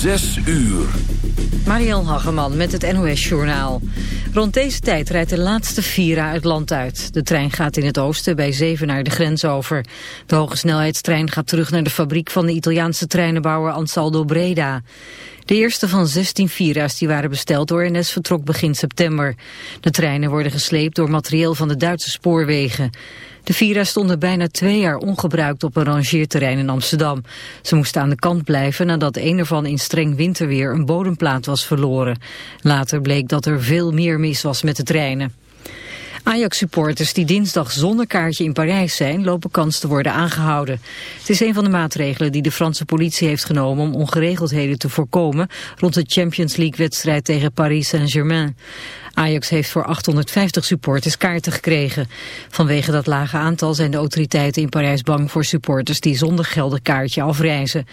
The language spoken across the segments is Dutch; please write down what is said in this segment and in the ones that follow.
Zes uur. Mariel Hageman met het NOS Journaal. Rond deze tijd rijdt de laatste Vira het land uit. De trein gaat in het oosten bij Zevenaar de grens over. De hogesnelheidstrein gaat terug naar de fabriek van de Italiaanse treinenbouwer Ansaldo Breda. De eerste van 16 Vira's die waren besteld door NS vertrok begin september. De treinen worden gesleept door materieel van de Duitse spoorwegen. De Vira stonden bijna twee jaar ongebruikt op een rangeerterrein in Amsterdam. Ze moesten aan de kant blijven nadat een ervan in streng winterweer een bodemplaat was verloren. Later bleek dat er veel meer mis was met de treinen. Ajax-supporters die dinsdag zonder kaartje in Parijs zijn... lopen kans te worden aangehouden. Het is een van de maatregelen die de Franse politie heeft genomen... om ongeregeldheden te voorkomen... rond de Champions League-wedstrijd tegen Paris Saint-Germain. Ajax heeft voor 850 supporters kaarten gekregen. Vanwege dat lage aantal zijn de autoriteiten in Parijs bang voor supporters die zonder geldig kaartje afreizen.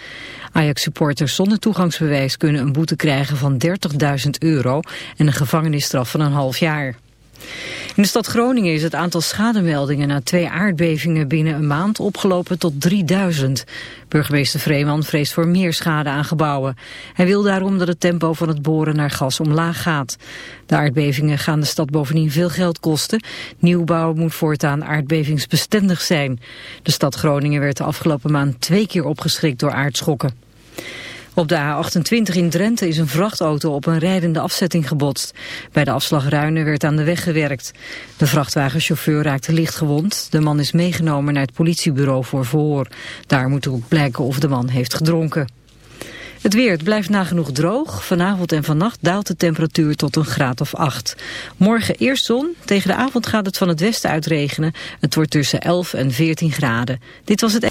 Ajax-supporters zonder toegangsbewijs kunnen een boete krijgen van 30.000 euro en een gevangenisstraf van een half jaar. In de stad Groningen is het aantal schademeldingen na twee aardbevingen binnen een maand opgelopen tot 3000. Burgemeester Vreeman vreest voor meer schade aan gebouwen. Hij wil daarom dat het tempo van het boren naar gas omlaag gaat. De aardbevingen gaan de stad bovendien veel geld kosten. Nieuwbouw moet voortaan aardbevingsbestendig zijn. De stad Groningen werd de afgelopen maand twee keer opgeschrikt door aardschokken. Op de A28 in Drenthe is een vrachtauto op een rijdende afzetting gebotst. Bij de afslag Ruinen werd aan de weg gewerkt. De vrachtwagenchauffeur raakte licht gewond. De man is meegenomen naar het politiebureau voor verhoor. Daar moet ook blijken of de man heeft gedronken. Het weer, het blijft nagenoeg droog. Vanavond en vannacht daalt de temperatuur tot een graad of 8. Morgen eerst zon, tegen de avond gaat het van het westen uitregenen. Het wordt tussen 11 en 14 graden. Dit was het...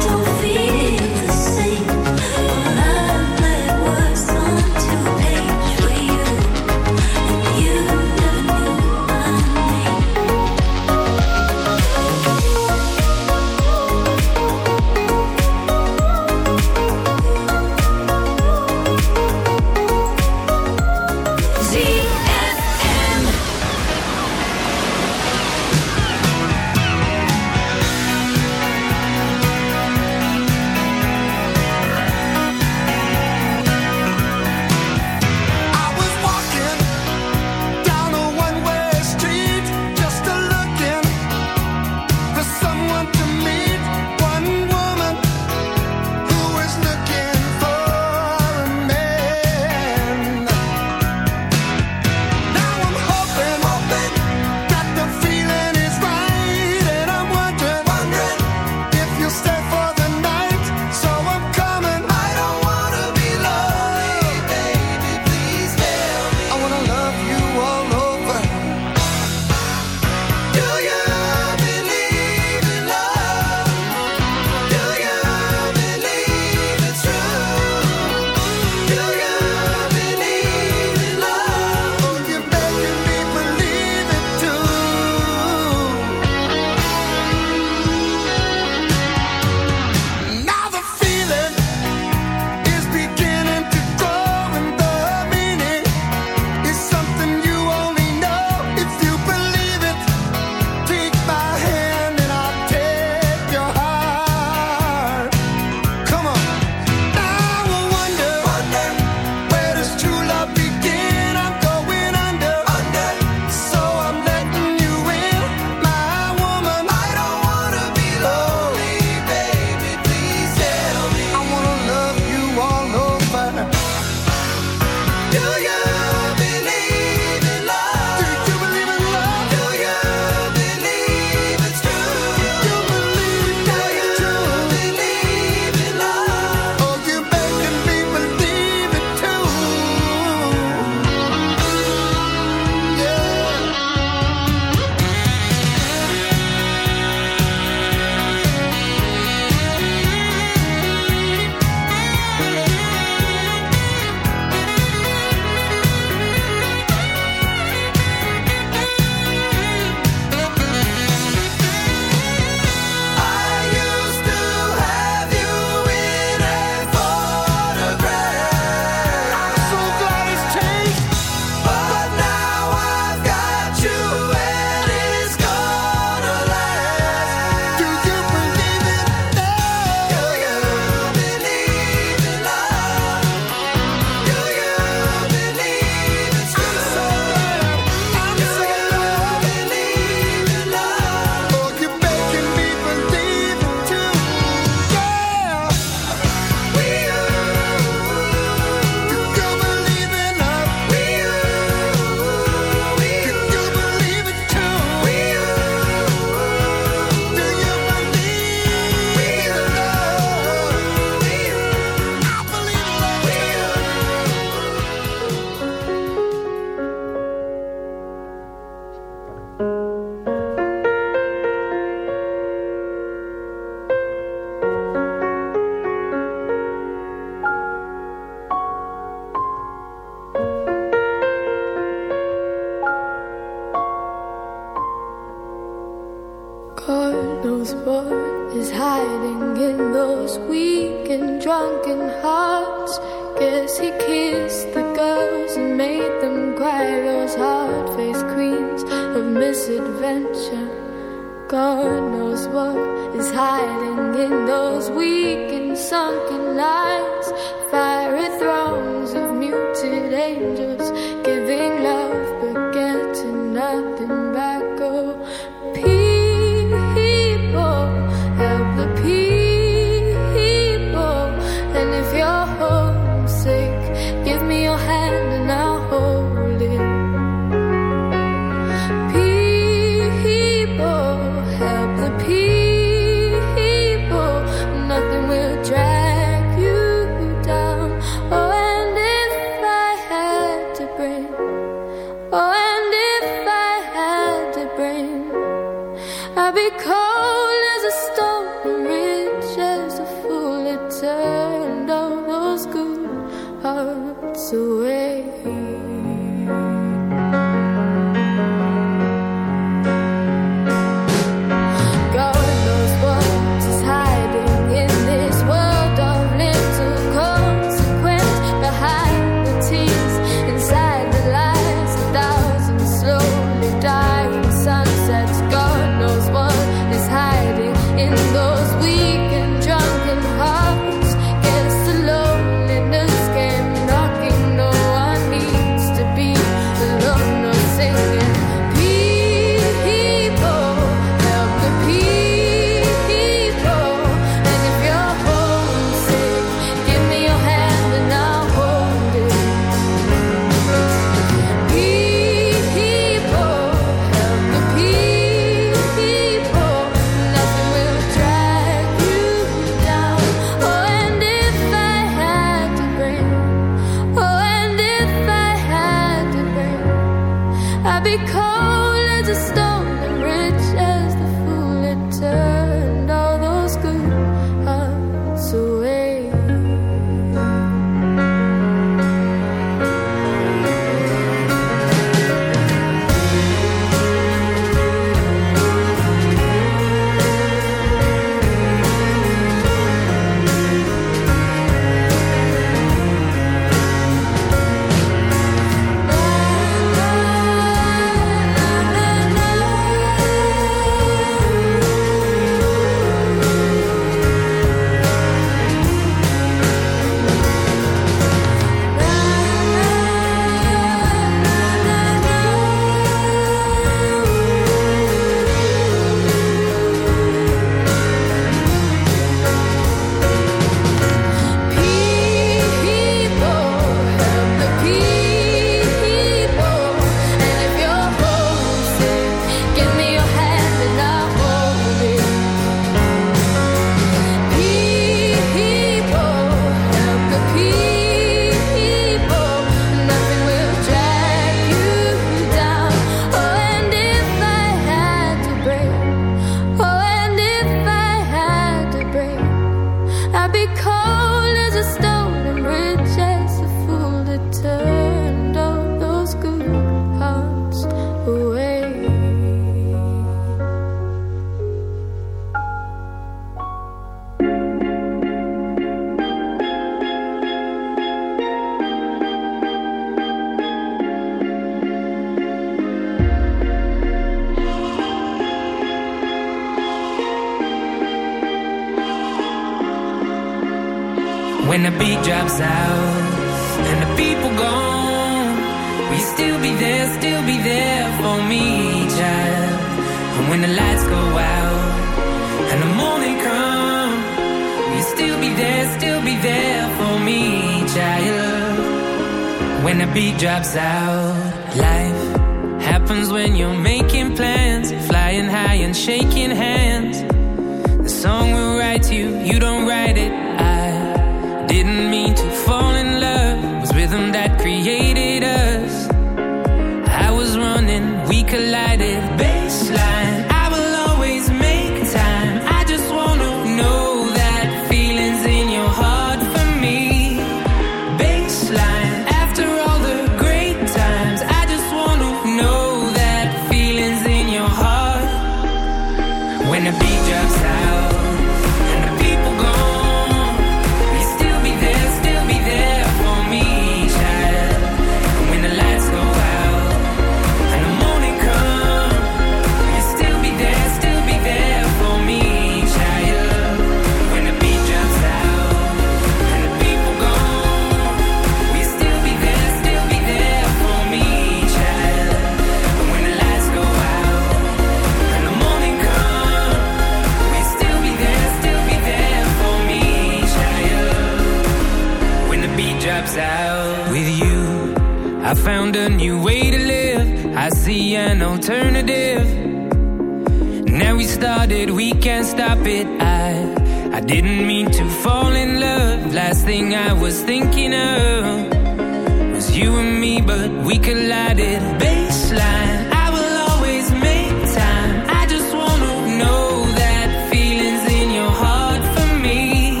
we collided. Baseline, I will always make time. I just wanna know that feeling's in your heart for me.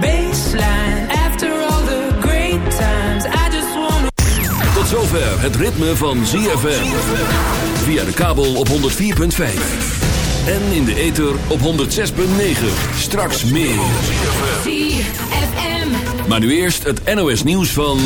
Baseline, after all the great times, I just wanna. Tot zover het ritme van ZFM. Via de kabel op 104.5. En in de ether op 106.9. Straks meer. ZFM. Maar nu eerst het NOS nieuws van...